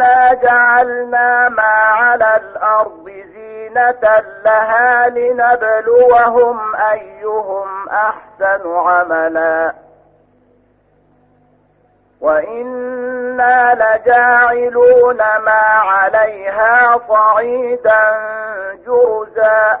إنا جعلنا ما على الأرض زينة لها لنبلوهم أيهم أحسن عملا وإنا لجاعلون ما عليها صعيدا جرزا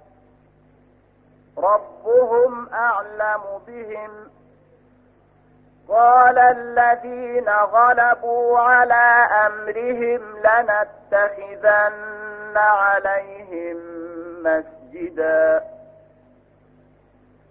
ربهم أعلم بهم. قال الذين غلبوا على أمرهم لنتخذن عليهم مسجداً.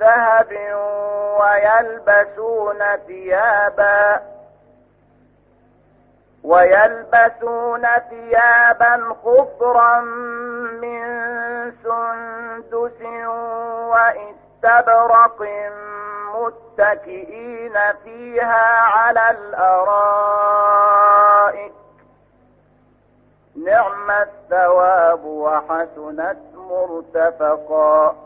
ذهب ويلبسون ثيابا ويلبسون ثيابا خضرا من سندس وإستبرق متكئين فيها على الأرائك. نعم الثواب وحسنت مرتفقا.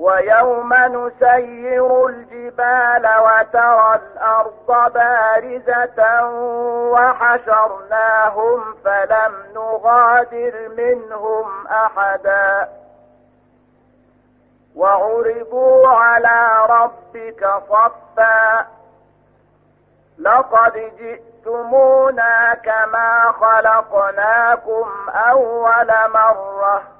ويوم نسير الجبال وترى الأرض بارزة وحشرناهم فلم نغادر منهم أحدا. وعرضوا على ربك صفا. لقد جئتمونا كما خلقناكم أول مرة.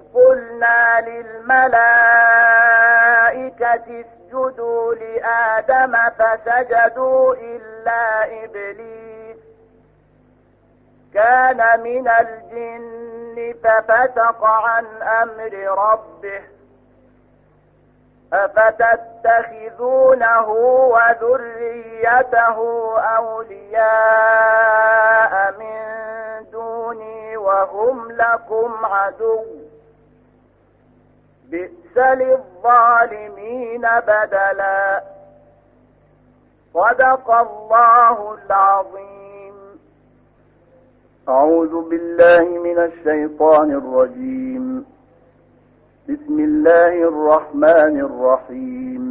قلنا للملائكة اسجدوا لآدم فسجدوا إلا إبليس. كان من الجن ففتق عن أمر ربه أفتتخذونه وذريته أولياء من دوني وهم لكم عدو. بئس للظالمين بدلا. صدق الله العظيم. أعوذ بالله من الشيطان الرجيم. بسم الله الرحمن الرحيم.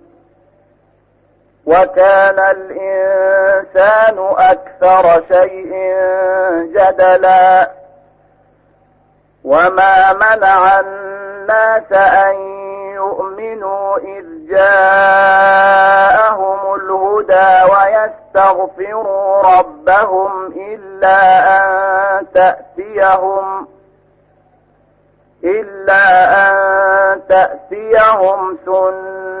وكان الإنسان أكثر شيء جدلا. وما منع الناس أن يؤمنوا إذ جاءهم الهدى ويستغفروا ربهم إلا أن تأتيهم إلا أن تأتيهم سنة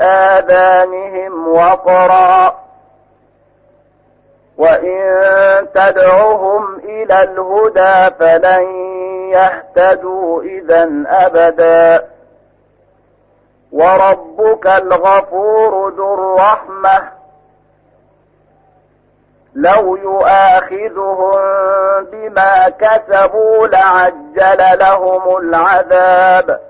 آذانهم وقرا. وإن تدعهم إلى الهدى فلن يهتدوا إذا أبدا. وربك الغفور ذو الرحمة. لو يؤاخذهم بما كسبوا لعجل لهم العذاب.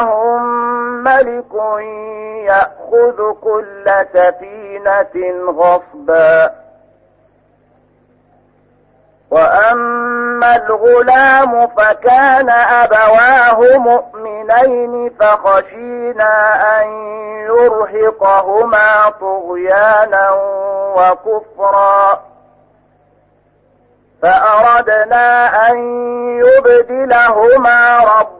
وراءهم ملك يأخذ كل سفينة غصبا. وأما الغلام فكان أبواه مؤمنين فخشينا أن يرهقهما طغيانا وكفرا. فأردنا أن يبدلهما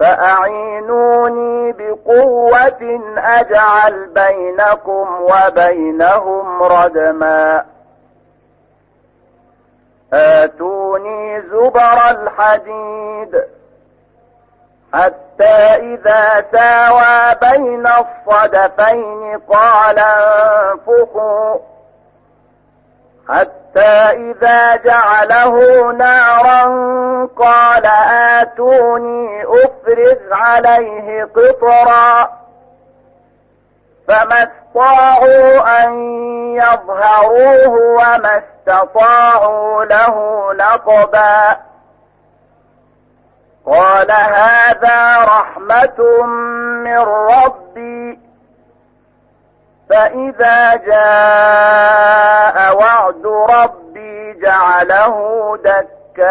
فأعينوني بقوة أجعل بينكم وبينهم ردما. آتوني زبر الحديد حتى إذا ساوى بين الصدفين قال انفخوا. حتى إذا جعله نارا قال آتوني أفرز عليه قطرا فما استطاعوا أن يظهروه وما استطاعوا له نقبا. قال هذا رحمة من ربي. فإذا جاء وعد ربي جعله دكا.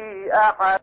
up uh,